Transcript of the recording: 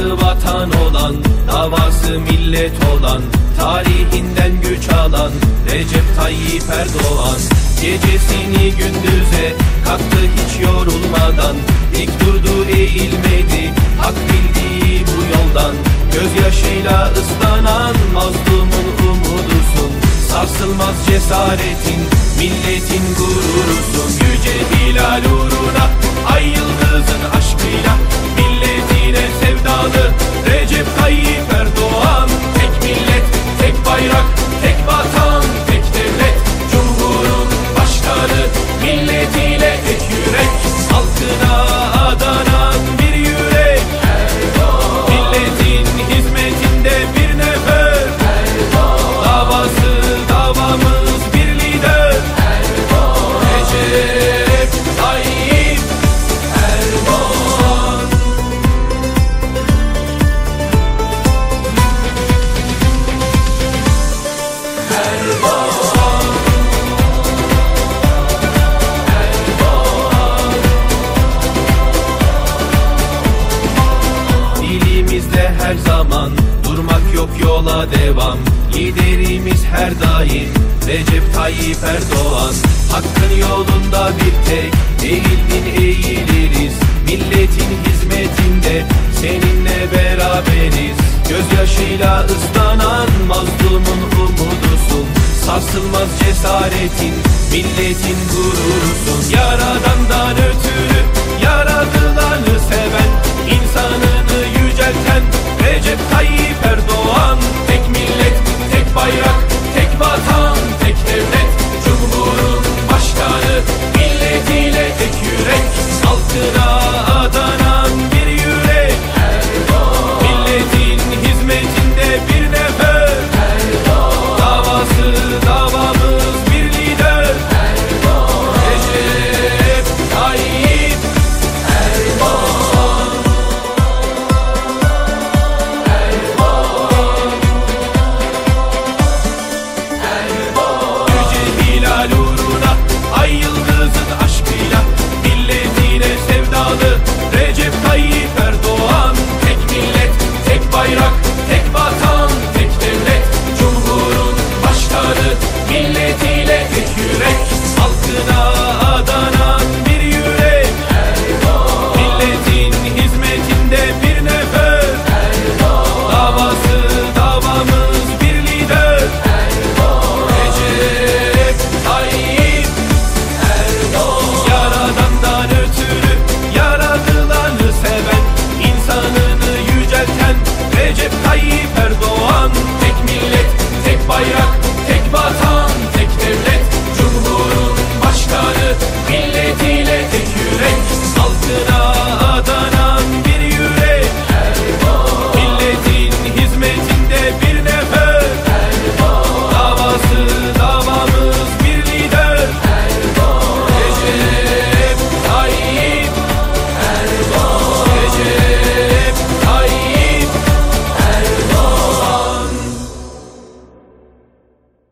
Davası vatan olan, davası millet olan Tarihinden güç alan Recep Tayyip Erdoğan. Gecesini gündüze kattı hiç yorulmadan Dik durdu eğilmedi hak bildiği bu yoldan. Gözyaşıyla ıslanan mazlumun umudusun Sarsılmaz cesaretin, milletin gururusun. Yüce hilal uğruna, yok yola devam. Liderimiz her daim Recep Tayyip Erdoğan. Hakkın yolunda bir tek eğildin eğiliriz. Milletin hizmetinde seninle beraberiz. Gözyaşıyla ıslanan mazlumun umudusun. Sarsılmaz cesaretin, milletin gururusun. Yaradı